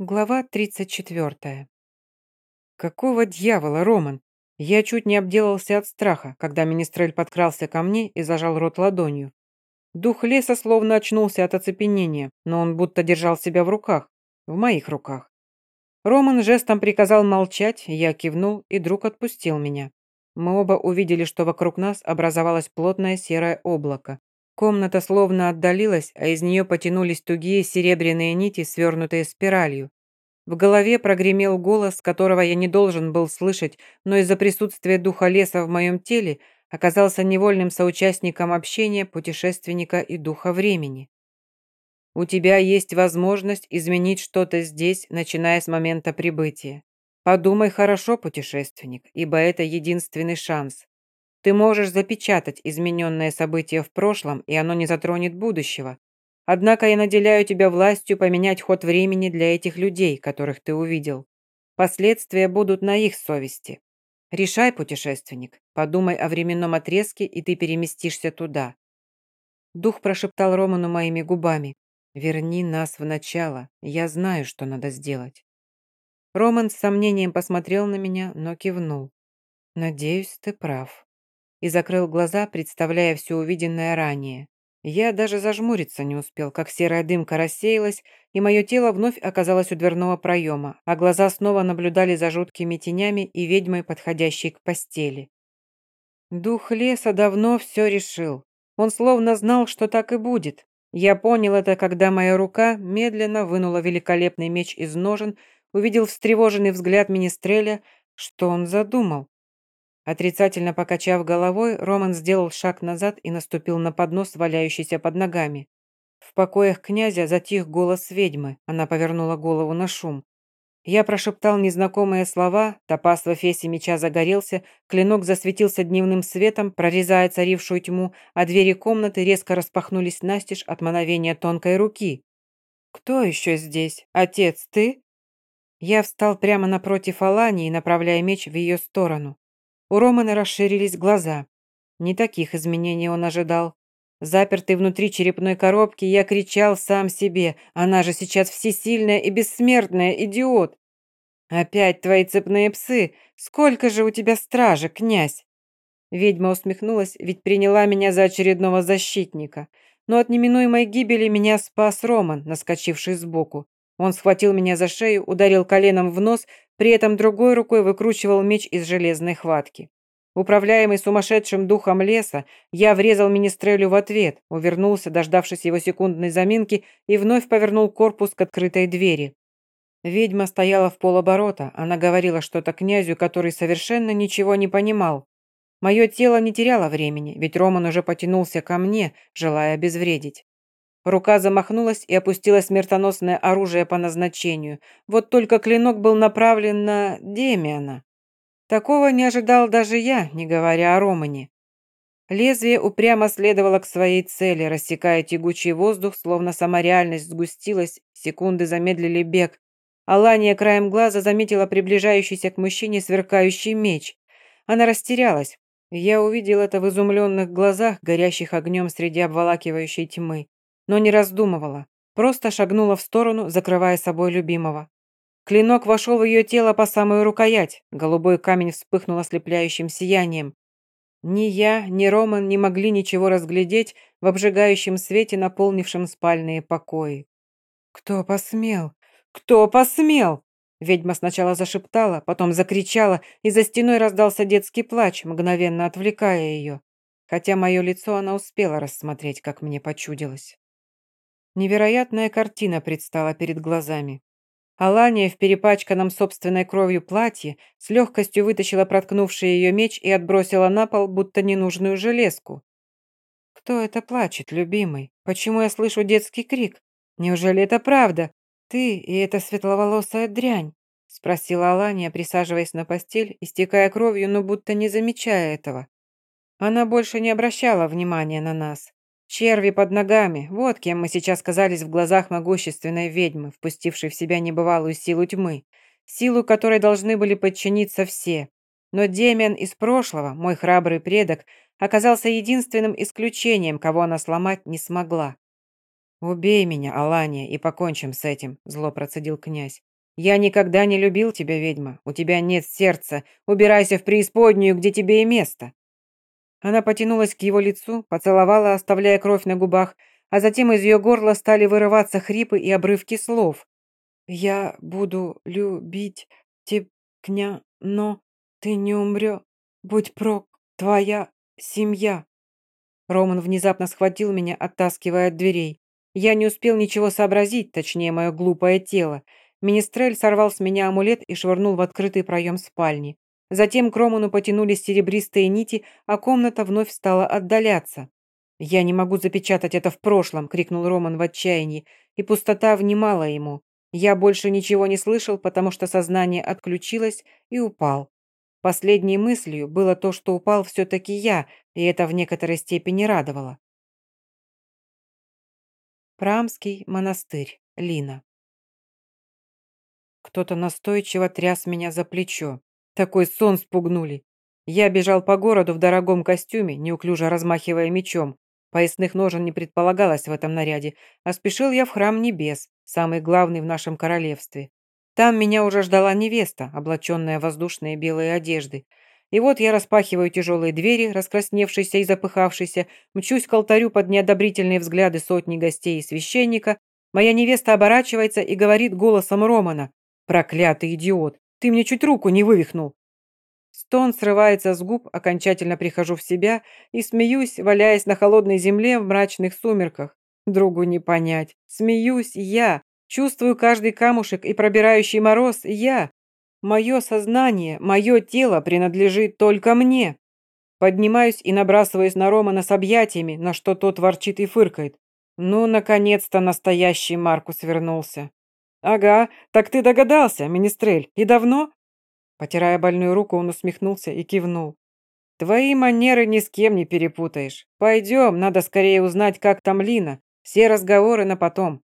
Глава 34. Какого дьявола, Роман? Я чуть не обделался от страха, когда министрель подкрался ко мне и зажал рот ладонью. Дух леса словно очнулся от оцепенения, но он будто держал себя в руках, в моих руках. Роман жестом приказал молчать, я кивнул, и друг отпустил меня. Мы оба увидели, что вокруг нас образовалось плотное серое облако. Комната словно отдалилась, а из нее потянулись тугие серебряные нити, свернутые спиралью. В голове прогремел голос, которого я не должен был слышать, но из-за присутствия духа леса в моем теле оказался невольным соучастником общения путешественника и духа времени. У тебя есть возможность изменить что-то здесь, начиная с момента прибытия. Подумай хорошо, путешественник, ибо это единственный шанс. Ты можешь запечатать измененное событие в прошлом, и оно не затронет будущего. Однако я наделяю тебя властью поменять ход времени для этих людей, которых ты увидел. Последствия будут на их совести. Решай, путешественник, подумай о временном отрезке, и ты переместишься туда. Дух прошептал Роману моими губами. «Верни нас в начало, я знаю, что надо сделать». Роман с сомнением посмотрел на меня, но кивнул. «Надеюсь, ты прав» и закрыл глаза, представляя все увиденное ранее. Я даже зажмуриться не успел, как серая дымка рассеялась, и мое тело вновь оказалось у дверного проема, а глаза снова наблюдали за жуткими тенями и ведьмой, подходящей к постели. Дух леса давно все решил. Он словно знал, что так и будет. Я понял это, когда моя рука медленно вынула великолепный меч из ножен, увидел встревоженный взгляд Министреля, что он задумал. Отрицательно покачав головой, Роман сделал шаг назад и наступил на поднос, валяющийся под ногами. В покоях князя затих голос ведьмы. Она повернула голову на шум. Я прошептал незнакомые слова, топаз в эфесе меча загорелся, клинок засветился дневным светом, прорезая царившую тьму, а двери комнаты резко распахнулись настежь от мановения тонкой руки. «Кто еще здесь? Отец, ты?» Я встал прямо напротив Алании, направляя меч в ее сторону. У Романа расширились глаза. Не таких изменений он ожидал. Запертый внутри черепной коробки, я кричал сам себе. Она же сейчас всесильная и бессмертная, идиот. «Опять твои цепные псы! Сколько же у тебя стражи, князь?» Ведьма усмехнулась, ведь приняла меня за очередного защитника. Но от неминуемой гибели меня спас Роман, наскочивший сбоку. Он схватил меня за шею, ударил коленом в нос, при этом другой рукой выкручивал меч из железной хватки. Управляемый сумасшедшим духом леса, я врезал министрелю в ответ, увернулся, дождавшись его секундной заминки, и вновь повернул корпус к открытой двери. Ведьма стояла в полоборота, она говорила что-то князю, который совершенно ничего не понимал. Мое тело не теряло времени, ведь Роман уже потянулся ко мне, желая обезвредить. Рука замахнулась и опустила смертоносное оружие по назначению. Вот только клинок был направлен на Демиана. Такого не ожидал даже я, не говоря о Романе. Лезвие упрямо следовало к своей цели, рассекая тягучий воздух, словно сама реальность сгустилась, секунды замедлили бег. Алания краем глаза заметила приближающийся к мужчине сверкающий меч. Она растерялась. Я увидел это в изумленных глазах, горящих огнем среди обволакивающей тьмы но не раздумывала, просто шагнула в сторону, закрывая собой любимого. Клинок вошел в ее тело по самую рукоять, голубой камень вспыхнул ослепляющим сиянием. Ни я, ни Роман не могли ничего разглядеть в обжигающем свете, наполнившем спальные покои. «Кто посмел? Кто посмел?» Ведьма сначала зашептала, потом закричала, и за стеной раздался детский плач, мгновенно отвлекая ее. Хотя мое лицо она успела рассмотреть, как мне почудилось. Невероятная картина предстала перед глазами. Алания в перепачканном собственной кровью платье с легкостью вытащила проткнувший ее меч и отбросила на пол, будто ненужную железку. «Кто это плачет, любимый? Почему я слышу детский крик? Неужели это правда? Ты и эта светловолосая дрянь?» спросила Алания, присаживаясь на постель, истекая кровью, но будто не замечая этого. Она больше не обращала внимания на нас. Черви под ногами, вот кем мы сейчас казались в глазах могущественной ведьмы, впустившей в себя небывалую силу тьмы, силу которой должны были подчиниться все. Но Демиан из прошлого, мой храбрый предок, оказался единственным исключением, кого она сломать не смогла. «Убей меня, Алания, и покончим с этим», – зло процедил князь. «Я никогда не любил тебя, ведьма. У тебя нет сердца. Убирайся в преисподнюю, где тебе и место». Она потянулась к его лицу, поцеловала, оставляя кровь на губах, а затем из ее горла стали вырываться хрипы и обрывки слов. «Я буду любить тебя, но ты не умрё. Будь прок, твоя семья». Роман внезапно схватил меня, оттаскивая от дверей. Я не успел ничего сообразить, точнее, мое глупое тело. Министрель сорвал с меня амулет и швырнул в открытый проем спальни. Затем к Роману потянулись серебристые нити, а комната вновь стала отдаляться. «Я не могу запечатать это в прошлом!» – крикнул Роман в отчаянии, и пустота внимала ему. Я больше ничего не слышал, потому что сознание отключилось и упал. Последней мыслью было то, что упал все-таки я, и это в некоторой степени радовало. Прамский монастырь. Лина. Кто-то настойчиво тряс меня за плечо. Такой сон спугнули. Я бежал по городу в дорогом костюме, неуклюже размахивая мечом. Поясных ножен не предполагалось в этом наряде, а спешил я в храм небес, самый главный в нашем королевстве. Там меня уже ждала невеста, облаченная в воздушные белые одежды. И вот я распахиваю тяжелые двери, раскрасневшийся и запыхавшийся, мчусь к алтарю под неодобрительные взгляды сотни гостей и священника. Моя невеста оборачивается и говорит голосом Романа. «Проклятый идиот! Ты мне чуть руку не вывихнул!» Стон срывается с губ, окончательно прихожу в себя и смеюсь, валяясь на холодной земле в мрачных сумерках. Другу не понять. Смеюсь я. Чувствую каждый камушек и пробирающий мороз я. Мое сознание, мое тело принадлежит только мне. Поднимаюсь и набрасываюсь на Романа с объятиями, на что тот ворчит и фыркает. Ну, наконец-то настоящий Маркус вернулся. «Ага, так ты догадался, Министрель, и давно?» Потирая больную руку, он усмехнулся и кивнул. «Твои манеры ни с кем не перепутаешь. Пойдем, надо скорее узнать, как там Лина. Все разговоры на потом».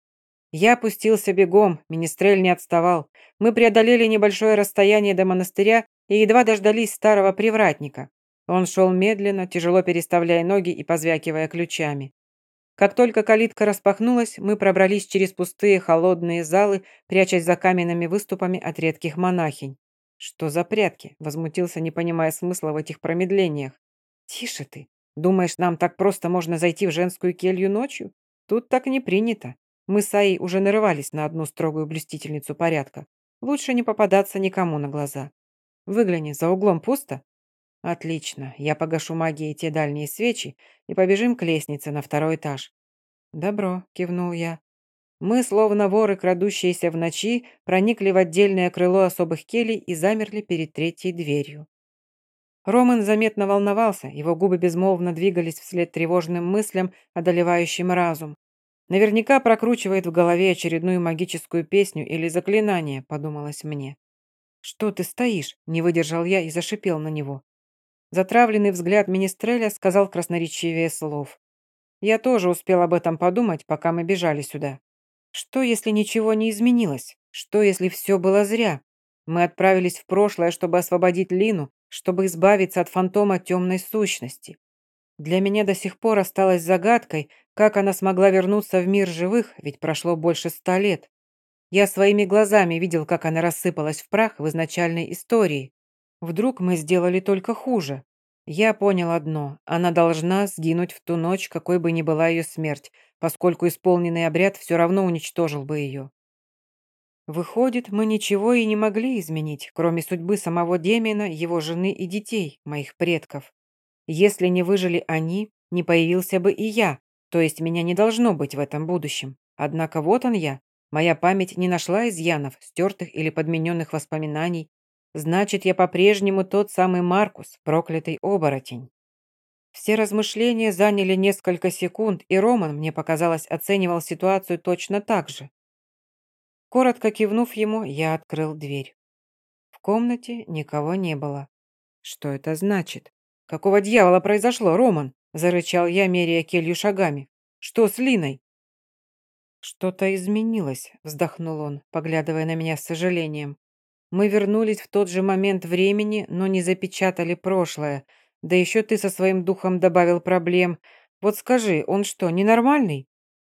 Я опустился бегом, Министрель не отставал. Мы преодолели небольшое расстояние до монастыря и едва дождались старого привратника. Он шел медленно, тяжело переставляя ноги и позвякивая ключами. Как только калитка распахнулась, мы пробрались через пустые холодные залы, прячась за каменными выступами от редких монахинь. «Что за прятки?» – возмутился, не понимая смысла в этих промедлениях. «Тише ты. Думаешь, нам так просто можно зайти в женскую келью ночью? Тут так не принято. Мы с Аей уже нарывались на одну строгую блюстительницу порядка. Лучше не попадаться никому на глаза. Выгляни, за углом пусто? Отлично, я погашу магией те дальние свечи и побежим к лестнице на второй этаж. Добро, кивнул я. Мы, словно воры, крадущиеся в ночи, проникли в отдельное крыло особых келей и замерли перед третьей дверью. Роман заметно волновался, его губы безмолвно двигались вслед тревожным мыслям, одолевающим разум. Наверняка прокручивает в голове очередную магическую песню или заклинание, подумалось мне. «Что ты стоишь?» – не выдержал я и зашипел на него. Затравленный взгляд Министреля сказал красноречивее слов. Я тоже успел об этом подумать, пока мы бежали сюда. Что, если ничего не изменилось? Что, если все было зря? Мы отправились в прошлое, чтобы освободить Лину, чтобы избавиться от фантома темной сущности. Для меня до сих пор осталось загадкой, как она смогла вернуться в мир живых, ведь прошло больше ста лет. Я своими глазами видел, как она рассыпалась в прах в изначальной истории. Вдруг мы сделали только хуже. Я понял одно. Она должна сгинуть в ту ночь, какой бы ни была ее смерть, поскольку исполненный обряд все равно уничтожил бы ее. Выходит, мы ничего и не могли изменить, кроме судьбы самого Демина, его жены и детей, моих предков. Если не выжили они, не появился бы и я, то есть меня не должно быть в этом будущем. Однако вот он я. Моя память не нашла изъянов, стертых или подмененных воспоминаний. Значит, я по-прежнему тот самый Маркус, проклятый оборотень. Все размышления заняли несколько секунд, и Роман, мне показалось, оценивал ситуацию точно так же. Коротко кивнув ему, я открыл дверь. В комнате никого не было. Что это значит? «Какого дьявола произошло, Роман?» – зарычал я, меряя келью шагами. «Что с Линой?» «Что-то изменилось», – вздохнул он, поглядывая на меня с сожалением. «Мы вернулись в тот же момент времени, но не запечатали прошлое. Да еще ты со своим духом добавил проблем. Вот скажи, он что, ненормальный?»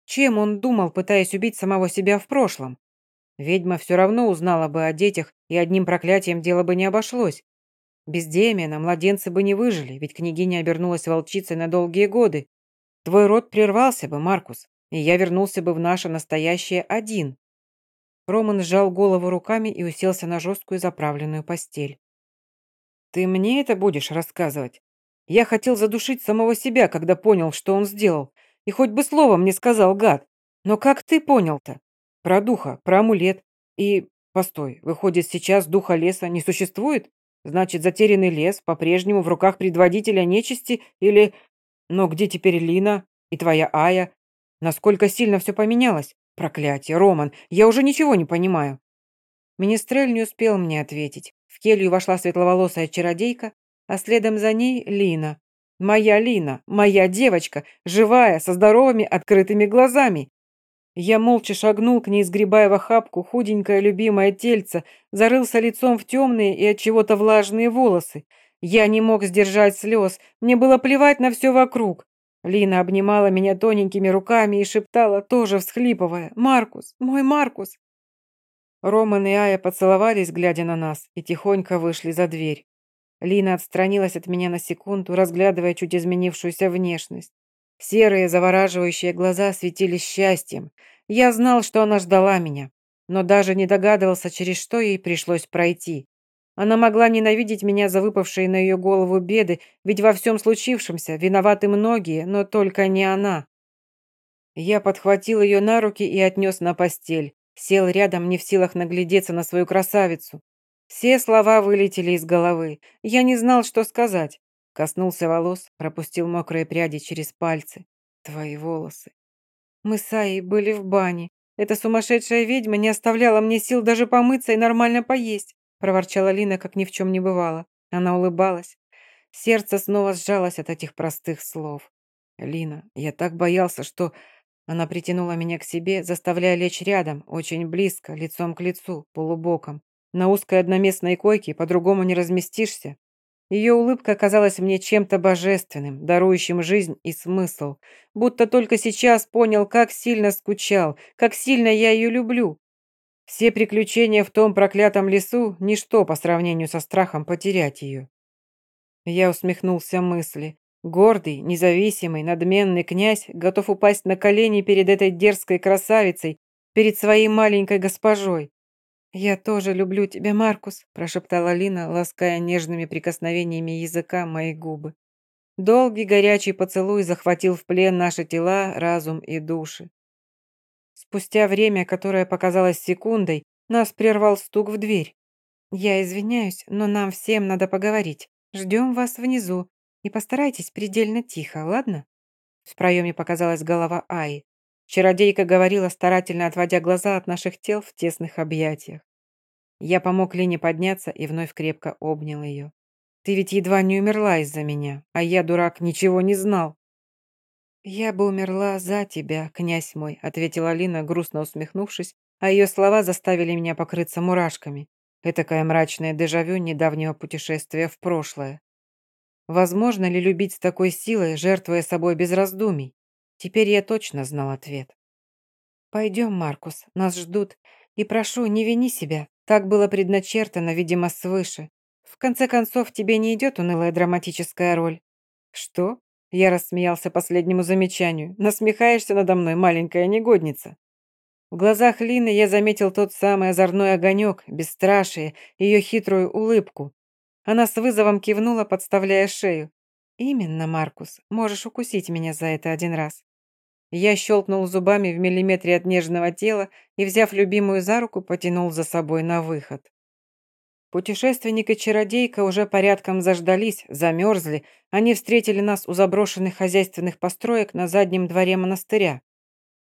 Чем он думал, пытаясь убить самого себя в прошлом? Ведьма все равно узнала бы о детях, и одним проклятием дело бы не обошлось. Без Демиана младенцы бы не выжили, ведь княгиня обернулась волчицей на долгие годы. Твой род прервался бы, Маркус, и я вернулся бы в наше настоящее один. Роман сжал голову руками и уселся на жесткую заправленную постель. «Ты мне это будешь рассказывать? Я хотел задушить самого себя, когда понял, что он сделал. И хоть бы словом не сказал, гад. Но как ты понял-то? Про духа, про амулет. И... Постой, выходит, сейчас духа леса не существует? Значит, затерянный лес по-прежнему в руках предводителя нечисти или... Но где теперь Лина и твоя Ая? Насколько сильно все поменялось? Проклятие, Роман, я уже ничего не понимаю. Министрель не успел мне ответить. В келью вошла светловолосая чародейка, а следом за ней Лина. Моя Лина, моя девочка, живая, со здоровыми открытыми глазами. Я молча шагнул к ней, сгребая в охапку худенькое любимое тельце, зарылся лицом в темные и от чего-то влажные волосы. Я не мог сдержать слез, мне было плевать на все вокруг. Лина обнимала меня тоненькими руками и шептала, тоже всхлипывая, «Маркус, мой Маркус!» Роман и Ая поцеловались, глядя на нас, и тихонько вышли за дверь. Лина отстранилась от меня на секунду, разглядывая чуть изменившуюся внешность. Серые завораживающие глаза светились счастьем. Я знал, что она ждала меня, но даже не догадывался, через что ей пришлось пройти. Она могла ненавидеть меня за выпавшие на ее голову беды, ведь во всем случившемся виноваты многие, но только не она. Я подхватил ее на руки и отнес на постель. Сел рядом, не в силах наглядеться на свою красавицу. Все слова вылетели из головы. Я не знал, что сказать. Коснулся волос, пропустил мокрые пряди через пальцы. Твои волосы. Мы с Аей были в бане. Эта сумасшедшая ведьма не оставляла мне сил даже помыться и нормально поесть проворчала Лина, как ни в чем не бывало. Она улыбалась. Сердце снова сжалось от этих простых слов. «Лина, я так боялся, что...» Она притянула меня к себе, заставляя лечь рядом, очень близко, лицом к лицу, полубоком. На узкой одноместной койке по-другому не разместишься. Ее улыбка казалась мне чем-то божественным, дарующим жизнь и смысл. Будто только сейчас понял, как сильно скучал, как сильно я ее люблю. Все приключения в том проклятом лесу – ничто по сравнению со страхом потерять ее. Я усмехнулся мысли. Гордый, независимый, надменный князь готов упасть на колени перед этой дерзкой красавицей, перед своей маленькой госпожой. «Я тоже люблю тебя, Маркус», – прошептала Лина, лаская нежными прикосновениями языка мои губы. Долгий горячий поцелуй захватил в плен наши тела, разум и души. Спустя время, которое показалось секундой, нас прервал стук в дверь. «Я извиняюсь, но нам всем надо поговорить. Ждем вас внизу. И постарайтесь предельно тихо, ладно?» В проеме показалась голова Аи. Чародейка говорила, старательно отводя глаза от наших тел в тесных объятиях. Я помог Лине подняться и вновь крепко обнял ее. «Ты ведь едва не умерла из-за меня, а я, дурак, ничего не знал». «Я бы умерла за тебя, князь мой», — ответила Алина, грустно усмехнувшись, а ее слова заставили меня покрыться мурашками. Этакое мрачное дежавю недавнего путешествия в прошлое. Возможно ли любить с такой силой, жертвуя собой без раздумий? Теперь я точно знал ответ. «Пойдем, Маркус, нас ждут. И прошу, не вини себя. Так было предначертано, видимо, свыше. В конце концов, тебе не идет унылая драматическая роль». «Что?» Я рассмеялся последнему замечанию. «Насмехаешься надо мной, маленькая негодница?» В глазах Лины я заметил тот самый озорной огонек, бесстрашие, ее хитрую улыбку. Она с вызовом кивнула, подставляя шею. «Именно, Маркус, можешь укусить меня за это один раз». Я щелкнул зубами в миллиметре от нежного тела и, взяв любимую за руку, потянул за собой на выход. Путешественник и чародейка уже порядком заждались, замерзли. Они встретили нас у заброшенных хозяйственных построек на заднем дворе монастыря.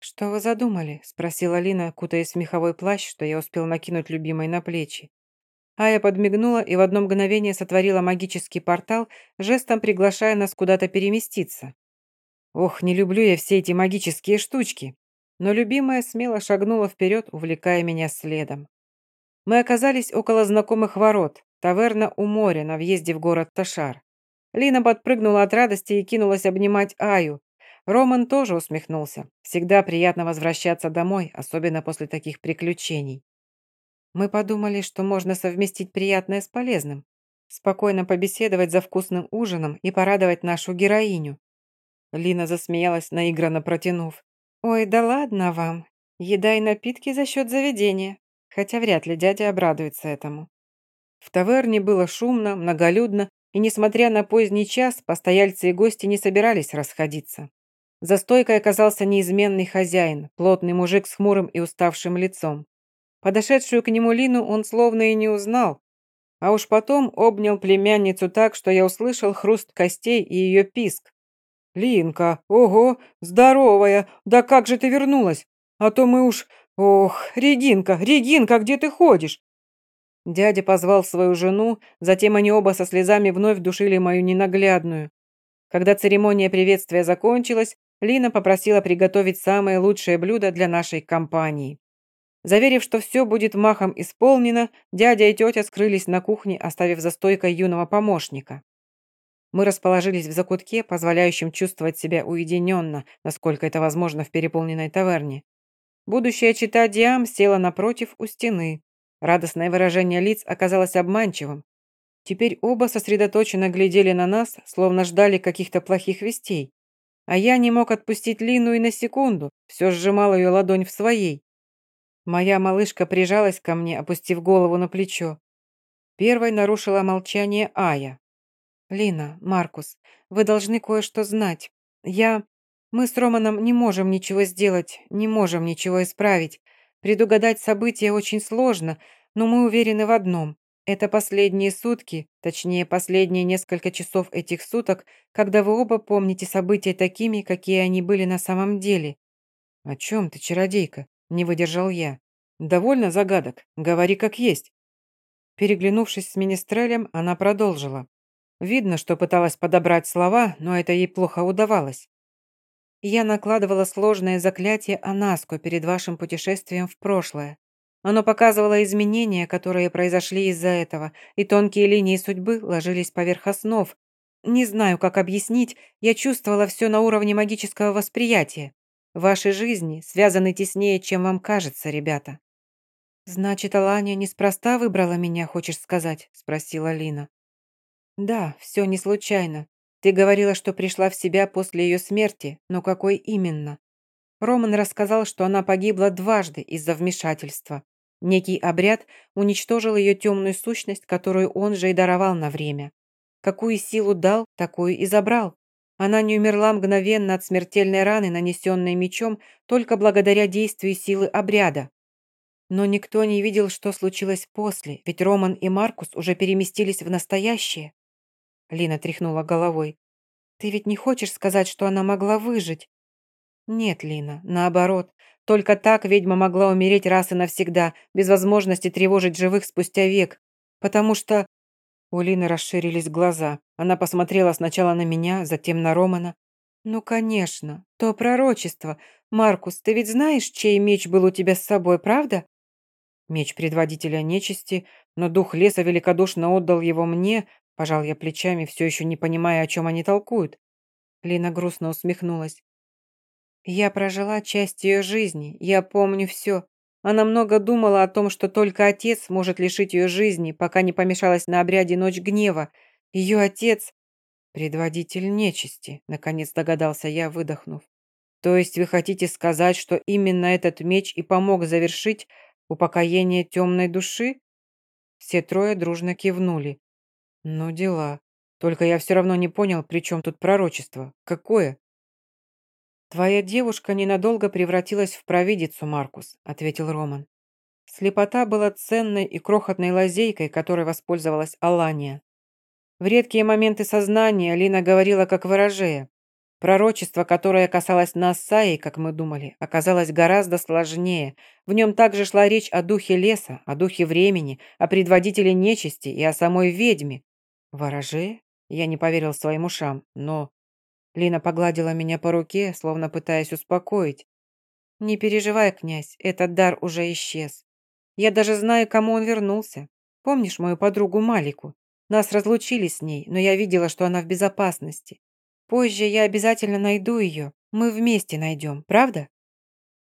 «Что вы задумали?» – спросила Лина, кутаясь в меховой плащ, что я успел накинуть любимой на плечи. Ая подмигнула и в одно мгновение сотворила магический портал, жестом приглашая нас куда-то переместиться. Ох, не люблю я все эти магические штучки. Но любимая смело шагнула вперед, увлекая меня следом. Мы оказались около знакомых ворот, таверна у моря на въезде в город Ташар. Лина подпрыгнула от радости и кинулась обнимать Аю. Роман тоже усмехнулся. Всегда приятно возвращаться домой, особенно после таких приключений. Мы подумали, что можно совместить приятное с полезным. Спокойно побеседовать за вкусным ужином и порадовать нашу героиню. Лина засмеялась, наигранно протянув. «Ой, да ладно вам. Еда и напитки за счет заведения. Хотя вряд ли дядя обрадуется этому». В таверне было шумно, многолюдно, и, несмотря на поздний час, постояльцы и гости не собирались расходиться. За стойкой оказался неизменный хозяин, плотный мужик с хмурым и уставшим лицом. Подошедшую к нему Лину он словно и не узнал, а уж потом обнял племянницу так, что я услышал хруст костей и ее писк. «Линка, ого, здоровая, да как же ты вернулась? А то мы уж... Ох, Регинка, Регинка, где ты ходишь?» Дядя позвал свою жену, затем они оба со слезами вновь душили мою ненаглядную. Когда церемония приветствия закончилась, Лина попросила приготовить самое лучшее блюдо для нашей компании. Заверив, что все будет махом исполнено, дядя и тетя скрылись на кухне, оставив за стойкой юного помощника. Мы расположились в закутке, позволяющем чувствовать себя уединенно, насколько это возможно в переполненной таверне. Будущая чита Диам села напротив у стены. Радостное выражение лиц оказалось обманчивым. Теперь оба сосредоточенно глядели на нас, словно ждали каких-то плохих вестей. А я не мог отпустить Лину и на секунду, все сжимал ее ладонь в своей. Моя малышка прижалась ко мне, опустив голову на плечо. Первой нарушила молчание Ая. «Лина, Маркус, вы должны кое-что знать. Я... Мы с Романом не можем ничего сделать, не можем ничего исправить. Предугадать события очень сложно, но мы уверены в одном. Это последние сутки, точнее, последние несколько часов этих суток, когда вы оба помните события такими, какие они были на самом деле. «О чем ты, чародейка?» – не выдержал я. «Довольно загадок. Говори как есть». Переглянувшись с Министрелем, она продолжила. Видно, что пыталась подобрать слова, но это ей плохо удавалось. Я накладывала сложное заклятие Анаску перед вашим путешествием в прошлое. Оно показывало изменения, которые произошли из-за этого, и тонкие линии судьбы ложились поверх основ. Не знаю, как объяснить, я чувствовала все на уровне магического восприятия. Ваши жизни связаны теснее, чем вам кажется, ребята». «Значит, Алания неспроста выбрала меня, хочешь сказать?» – спросила Лина. «Да, все не случайно. Ты говорила, что пришла в себя после ее смерти, но какой именно?» Роман рассказал, что она погибла дважды из-за вмешательства. Некий обряд уничтожил ее темную сущность, которую он же и даровал на время. Какую силу дал, такую и забрал. Она не умерла мгновенно от смертельной раны, нанесенной мечом, только благодаря действию силы обряда. Но никто не видел, что случилось после, ведь Роман и Маркус уже переместились в настоящее. Лина тряхнула головой. «Ты ведь не хочешь сказать, что она могла выжить?» «Нет, Лина, наоборот. Только так ведьма могла умереть раз и навсегда, без возможности тревожить живых спустя век. Потому что...» У Лины расширились глаза. Она посмотрела сначала на меня, затем на Романа. «Ну, конечно, то пророчество. Маркус, ты ведь знаешь, чей меч был у тебя с собой, правда?» Меч предводителя нечисти, но дух леса великодушно отдал его мне, пожал я плечами, все еще не понимая, о чем они толкуют. Лина грустно усмехнулась. Я прожила часть ее жизни, я помню все. Она много думала о том, что только отец может лишить ее жизни, пока не помешалась на обряде Ночь Гнева. Ее отец – предводитель нечисти, наконец догадался я, выдохнув. То есть вы хотите сказать, что именно этот меч и помог завершить упокоение темной души? Все трое дружно кивнули. Ну, дела. Только я все равно не понял, при чем тут пророчество. Какое? «Твоя девушка ненадолго превратилась в провидицу, Маркус», — ответил Роман. Слепота была ценной и крохотной лазейкой, которой воспользовалась Алания. В редкие моменты сознания Лина говорила как ворожея. Пророчество, которое касалось нас Саи, как мы думали, оказалось гораздо сложнее. В нем также шла речь о духе леса, о духе времени, о предводителе нечисти и о самой ведьме. Ворожея? Я не поверил своим ушам, но Лина погладила меня по руке, словно пытаясь успокоить. «Не переживай, князь, этот дар уже исчез. Я даже знаю, кому он вернулся. Помнишь мою подругу Малику? Нас разлучили с ней, но я видела, что она в безопасности. Позже я обязательно найду ее. Мы вместе найдем, правда?»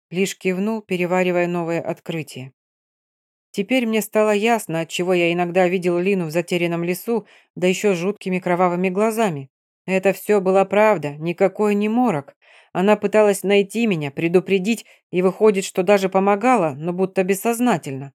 Лишь кивнул, переваривая новое открытие. Теперь мне стало ясно, отчего я иногда видел Лину в затерянном лесу, да еще жуткими кровавыми глазами. Это все была правда, никакой не морок. Она пыталась найти меня, предупредить, и выходит, что даже помогала, но будто бессознательно.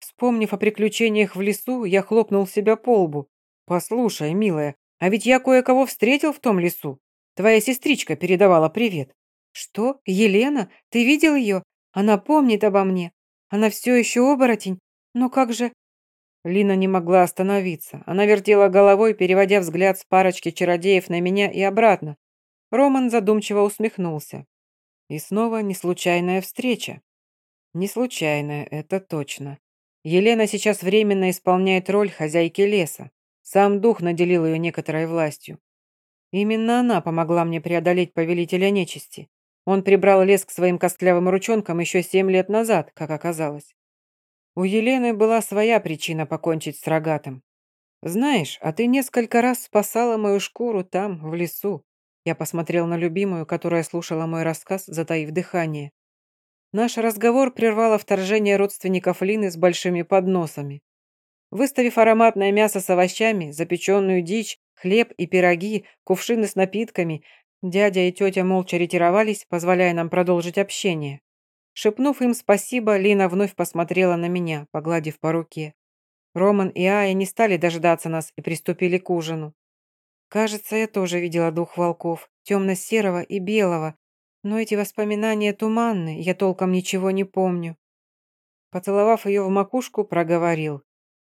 Вспомнив о приключениях в лесу, я хлопнул себя по лбу. «Послушай, милая, а ведь я кое-кого встретил в том лесу. Твоя сестричка передавала привет». «Что? Елена? Ты видел ее? Она помнит обо мне. Она все еще оборотень. Но как же...» Лина не могла остановиться. Она вертела головой, переводя взгляд с парочки чародеев на меня и обратно. Роман задумчиво усмехнулся. И снова неслучайная встреча. Не случайная, это точно. Елена сейчас временно исполняет роль хозяйки леса. Сам дух наделил ее некоторой властью. Именно она помогла мне преодолеть повелителя нечисти. Он прибрал лес к своим костлявым ручонкам еще семь лет назад, как оказалось. У Елены была своя причина покончить с рогатым. Знаешь, а ты несколько раз спасала мою шкуру там, в лесу. Я посмотрел на любимую, которая слушала мой рассказ, затаив дыхание. Наш разговор прервало вторжение родственников Лины с большими подносами. Выставив ароматное мясо с овощами, запеченную дичь, хлеб и пироги, кувшины с напитками, Дядя и тетя молча ретировались, позволяя нам продолжить общение. Шепнув им спасибо, Лина вновь посмотрела на меня, погладив по руке. Роман и Ая не стали дожидаться нас и приступили к ужину. Кажется, я тоже видела двух волков, темно-серого и белого, но эти воспоминания туманны, я толком ничего не помню. Поцеловав ее в макушку, проговорил.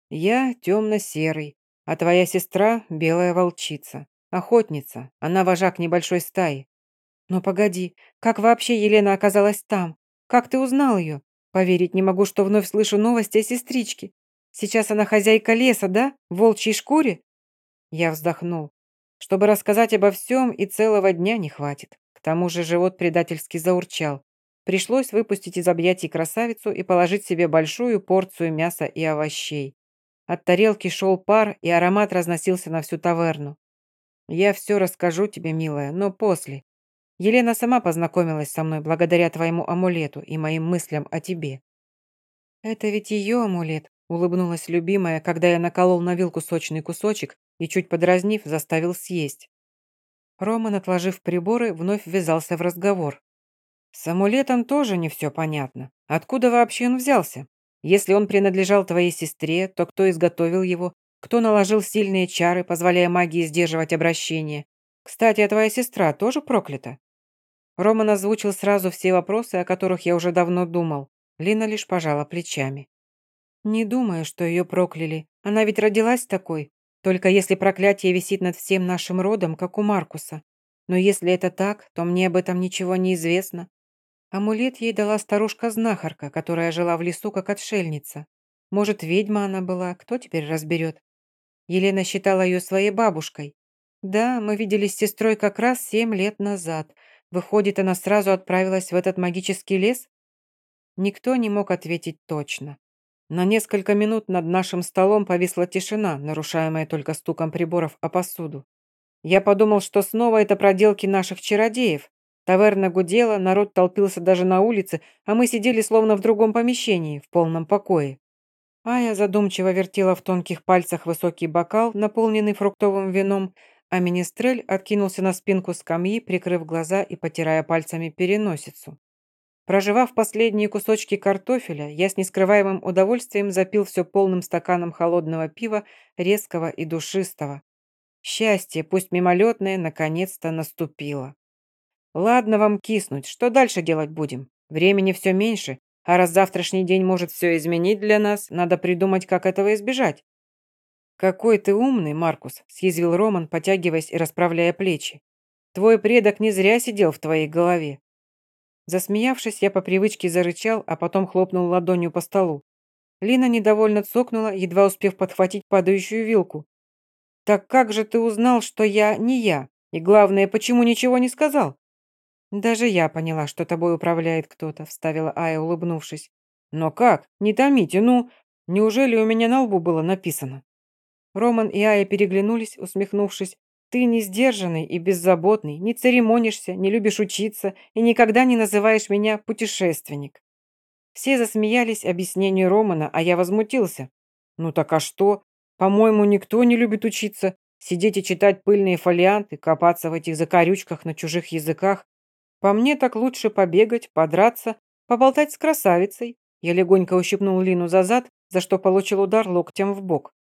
«Я темно-серый, а твоя сестра – белая волчица. Охотница, она вожак небольшой стаи. Но погоди, как вообще Елена оказалась там? Как ты узнал ее? Поверить не могу, что вновь слышу новости о сестричке. Сейчас она хозяйка леса, да? В волчьей шкуре? Я вздохнул. Чтобы рассказать обо всем, и целого дня не хватит. К тому же живот предательски заурчал. Пришлось выпустить из объятий красавицу и положить себе большую порцию мяса и овощей. От тарелки шел пар, и аромат разносился на всю таверну. Я все расскажу тебе, милая, но после. Елена сама познакомилась со мной благодаря твоему амулету и моим мыслям о тебе». «Это ведь ее амулет», — улыбнулась любимая, когда я наколол на вилку сочный кусочек и, чуть подразнив, заставил съесть. Роман, отложив приборы, вновь ввязался в разговор. «С амулетом тоже не все понятно. Откуда вообще он взялся? Если он принадлежал твоей сестре, то кто изготовил его кто наложил сильные чары, позволяя магии сдерживать обращение? Кстати, а твоя сестра тоже проклята?» Роман озвучил сразу все вопросы, о которых я уже давно думал. Лина лишь пожала плечами. «Не думаю, что ее прокляли. Она ведь родилась такой. Только если проклятие висит над всем нашим родом, как у Маркуса. Но если это так, то мне об этом ничего не известно. Амулет ей дала старушка-знахарка, которая жила в лесу как отшельница. Может, ведьма она была, кто теперь разберет. Елена считала ее своей бабушкой. Да, мы виделись с сестрой как раз семь лет назад. Выходит, она сразу отправилась в этот магический лес? Никто не мог ответить точно. На несколько минут над нашим столом повисла тишина, нарушаемая только стуком приборов о посуду. Я подумал, что снова это проделки наших чародеев. Таверна гудела, народ толпился даже на улице, а мы сидели словно в другом помещении, в полном покое. Ая задумчиво вертела в тонких пальцах высокий бокал, наполненный фруктовым вином, а Министрель откинулся на спинку скамьи, прикрыв глаза и потирая пальцами переносицу. Проживав последние кусочки картофеля, я с нескрываемым удовольствием запил все полным стаканом холодного пива, резкого и душистого. Счастье, пусть мимолетное, наконец-то наступило. Ладно вам киснуть, что дальше делать будем? Времени все меньше, а раз завтрашний день может все изменить для нас, надо придумать, как этого избежать. «Какой ты умный, Маркус», – съязвил Роман, потягиваясь и расправляя плечи. «Твой предок не зря сидел в твоей голове». Засмеявшись, я по привычке зарычал, а потом хлопнул ладонью по столу. Лина недовольно цокнула, едва успев подхватить падающую вилку. «Так как же ты узнал, что я не я? И главное, почему ничего не сказал?» «Даже я поняла, что тобой управляет кто-то», — вставила Ая, улыбнувшись. «Но как? Не томите, ну! Неужели у меня на лбу было написано?» Роман и Ая переглянулись, усмехнувшись, Ты не сдержанный и беззаботный, не церемонишься, не любишь учиться и никогда не называешь меня путешественник». Все засмеялись объяснению Романа, а я возмутился. «Ну так а что? По-моему, никто не любит учиться. Сидеть и читать пыльные фолианты, копаться в этих закорючках на чужих языках. По мне так лучше побегать, подраться, поболтать с красавицей». Я легонько ущипнул Лину за зад, за что получил удар локтем в бок.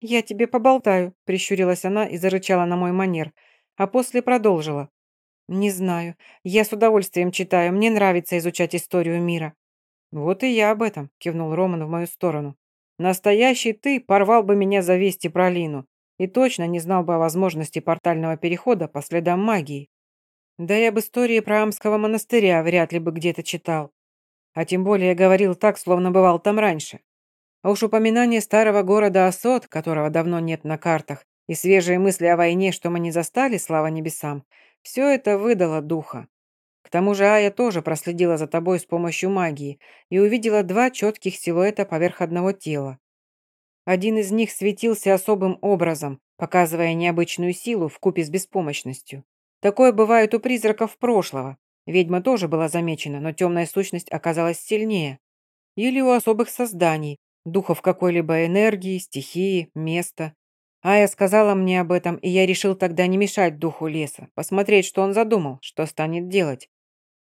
«Я тебе поболтаю», – прищурилась она и зарычала на мой манер, а после продолжила. «Не знаю. Я с удовольствием читаю. Мне нравится изучать историю мира». «Вот и я об этом», – кивнул Роман в мою сторону. «Настоящий ты порвал бы меня за вести про Лину и точно не знал бы о возможности портального перехода по следам магии. Да и об истории про Амского монастыря вряд ли бы где-то читал. А тем более говорил так, словно бывал там раньше. А уж упоминание старого города Осот, которого давно нет на картах, и свежие мысли о войне, что мы не застали, слава небесам, все это выдало духа. К тому же Ая тоже проследила за тобой с помощью магии и увидела два четких силуэта поверх одного тела. Один из них светился особым образом, показывая необычную силу в купе с беспомощностью. Такое бывает у призраков прошлого. Ведьма тоже была замечена, но темная сущность оказалась сильнее. Или у особых созданий, духов какой-либо энергии, стихии, места. Ая сказала мне об этом, и я решил тогда не мешать духу леса, посмотреть, что он задумал, что станет делать.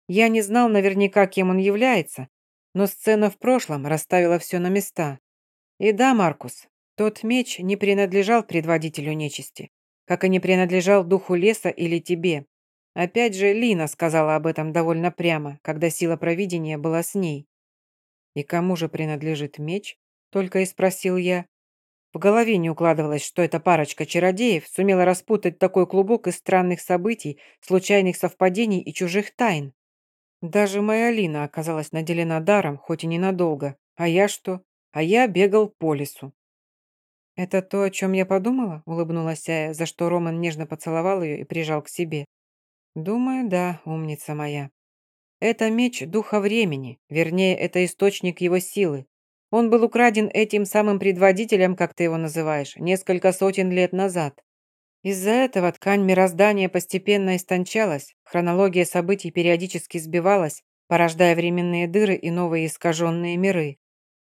Я не знал наверняка, кем он является, но сцена в прошлом расставила все на места. И да, Маркус, тот меч не принадлежал предводителю нечисти, как и не принадлежал духу леса или тебе. Опять же, Лина сказала об этом довольно прямо, когда сила провидения была с ней. И кому же принадлежит меч? Только и спросил я. В голове не укладывалось, что эта парочка чародеев сумела распутать такой клубок из странных событий, случайных совпадений и чужих тайн. Даже моя Лина оказалась наделена даром, хоть и ненадолго. А я что? А я бегал по лесу. «Это то, о чем я подумала?» – улыбнулась Ая, за что Роман нежно поцеловал ее и прижал к себе. «Думаю, да, умница моя. Это меч духа времени, вернее, это источник его силы, он был украден этим самым предводителем, как ты его называешь, несколько сотен лет назад. Из-за этого ткань мироздания постепенно истончалась, хронология событий периодически сбивалась, порождая временные дыры и новые искаженные миры.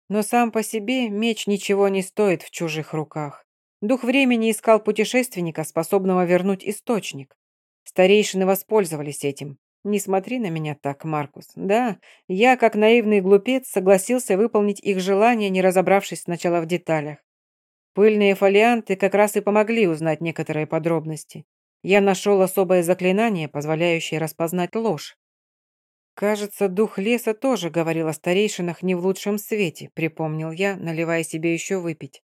Но сам по себе меч ничего не стоит в чужих руках. Дух времени искал путешественника, способного вернуть источник. Старейшины воспользовались этим. Не смотри на меня так, Маркус. Да, я, как наивный глупец, согласился выполнить их желание, не разобравшись сначала в деталях. Пыльные фолианты как раз и помогли узнать некоторые подробности. Я нашел особое заклинание, позволяющее распознать ложь. Кажется, дух леса тоже говорил о старейшинах не в лучшем свете, припомнил я, наливая себе еще выпить.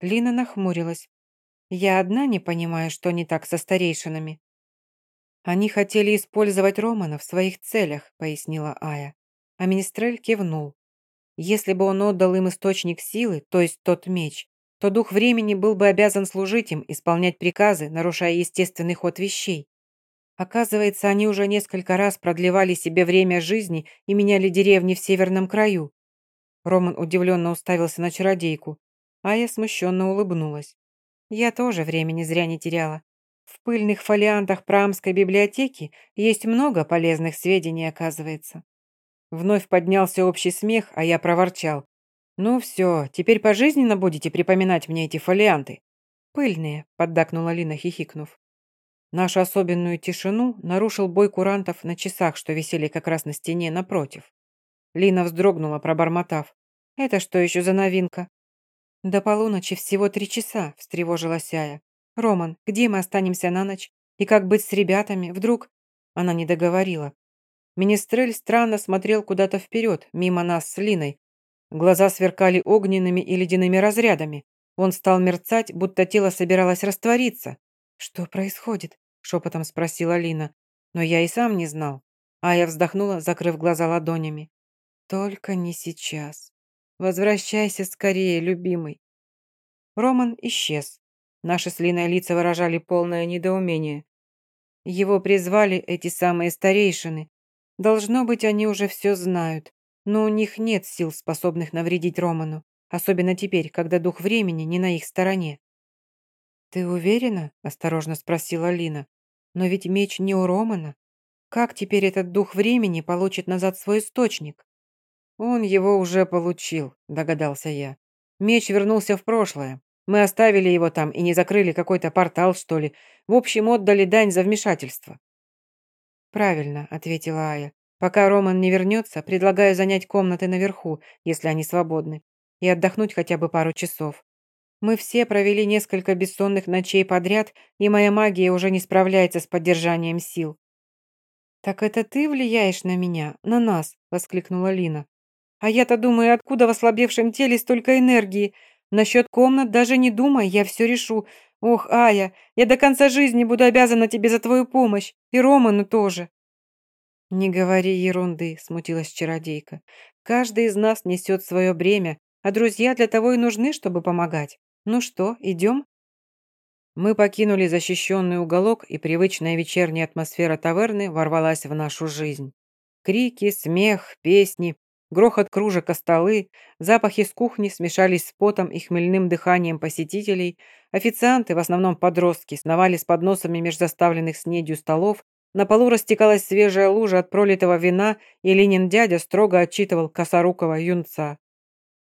Лина нахмурилась. Я одна не понимаю, что не так со старейшинами. «Они хотели использовать Романа в своих целях», — пояснила Ая. А Министрель кивнул. «Если бы он отдал им источник силы, то есть тот меч, то дух времени был бы обязан служить им, исполнять приказы, нарушая естественный ход вещей. Оказывается, они уже несколько раз продлевали себе время жизни и меняли деревни в северном краю». Роман удивленно уставился на чародейку, а я смущенно улыбнулась. «Я тоже времени зря не теряла. В пыльных фолиантах Прамской библиотеки есть много полезных сведений, оказывается. Вновь поднялся общий смех, а я проворчал. «Ну все, теперь пожизненно будете припоминать мне эти фолианты?» «Пыльные», — поддакнула Лина, хихикнув. Нашу особенную тишину нарушил бой курантов на часах, что висели как раз на стене напротив. Лина вздрогнула, пробормотав. «Это что еще за новинка?» «До полуночи всего три часа», — встревожилась Ая. «Роман, где мы останемся на ночь? И как быть с ребятами? Вдруг...» Она не договорила. Министрель странно смотрел куда-то вперед, мимо нас с Линой. Глаза сверкали огненными и ледяными разрядами. Он стал мерцать, будто тело собиралось раствориться. «Что происходит?» – шепотом спросила Лина. Но я и сам не знал. А я вздохнула, закрыв глаза ладонями. «Только не сейчас. Возвращайся скорее, любимый». Роман исчез. Наши с Линой лица выражали полное недоумение. Его призвали эти самые старейшины. Должно быть, они уже все знают, но у них нет сил, способных навредить Роману, особенно теперь, когда дух времени не на их стороне. «Ты уверена?» – осторожно спросила Лина. «Но ведь меч не у Романа. Как теперь этот дух времени получит назад свой источник?» «Он его уже получил», – догадался я. «Меч вернулся в прошлое. Мы оставили его там и не закрыли какой-то портал, что ли. В общем, отдали дань за вмешательство». «Правильно», – ответила Ая. «Пока Роман не вернется, предлагаю занять комнаты наверху, если они свободны, и отдохнуть хотя бы пару часов. Мы все провели несколько бессонных ночей подряд, и моя магия уже не справляется с поддержанием сил». «Так это ты влияешь на меня, на нас?» – воскликнула Лина. «А я-то думаю, откуда в ослабевшем теле столько энергии? Насчет комнат даже не думай, я все решу. Ох, Ая, я до конца жизни буду обязана тебе за твою помощь. И Роману тоже». «Не говори ерунды», – смутилась чародейка. «Каждый из нас несет свое бремя, а друзья для того и нужны, чтобы помогать. Ну что, идем?» Мы покинули защищенный уголок, и привычная вечерняя атмосфера таверны ворвалась в нашу жизнь. Крики, смех, песни, грохот кружек о столы, запахи с кухни смешались с потом и хмельным дыханием посетителей, официанты, в основном подростки, сновали с подносами меж заставленных снедью столов, на полу растекалась свежая лужа от пролитого вина, и Ленин дядя строго отчитывал косорукого юнца.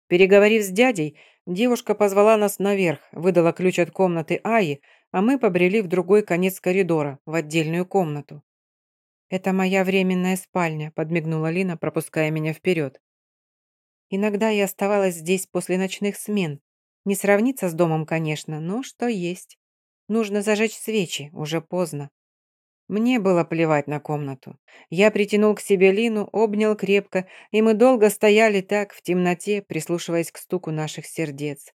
Переговорив с дядей, девушка позвала нас наверх, выдала ключ от комнаты Аи, а мы побрели в другой конец коридора, в отдельную комнату. «Это моя временная спальня», – подмигнула Лина, пропуская меня вперед. Иногда я оставалась здесь после ночных смен. Не сравнится с домом, конечно, но что есть. Нужно зажечь свечи, уже поздно. Мне было плевать на комнату. Я притянул к себе Лину, обнял крепко, и мы долго стояли так, в темноте, прислушиваясь к стуку наших сердец.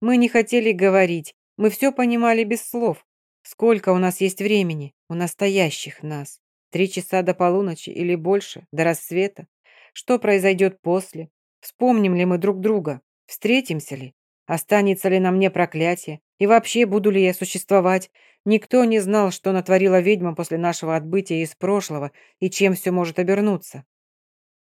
Мы не хотели говорить, мы все понимали без слов. Сколько у нас есть времени, у настоящих нас? Три часа до полуночи или больше, до рассвета? Что произойдет после? Вспомним ли мы друг друга? Встретимся ли? Останется ли на мне проклятие? И вообще, буду ли я существовать? Никто не знал, что натворила ведьма после нашего отбытия из прошлого и чем все может обернуться.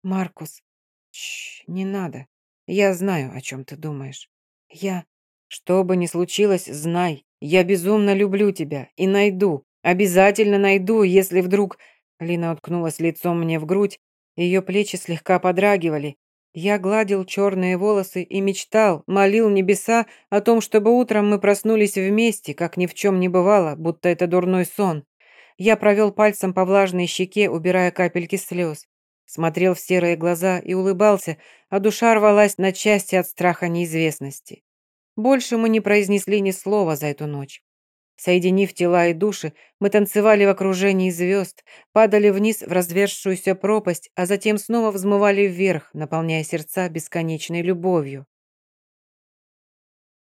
Маркус, чш, не надо. Я знаю, о чем ты думаешь. Я... Что бы ни случилось, знай, я безумно люблю тебя и найду, обязательно найду, если вдруг... Лина уткнулась лицом мне в грудь, ее плечи слегка подрагивали, я гладил черные волосы и мечтал, молил небеса о том, чтобы утром мы проснулись вместе, как ни в чем не бывало, будто это дурной сон. Я провел пальцем по влажной щеке, убирая капельки слез. Смотрел в серые глаза и улыбался, а душа рвалась на части от страха неизвестности. Больше мы не произнесли ни слова за эту ночь. Соединив тела и души, мы танцевали в окружении звезд, падали вниз в разверзшуюся пропасть, а затем снова взмывали вверх, наполняя сердца бесконечной любовью.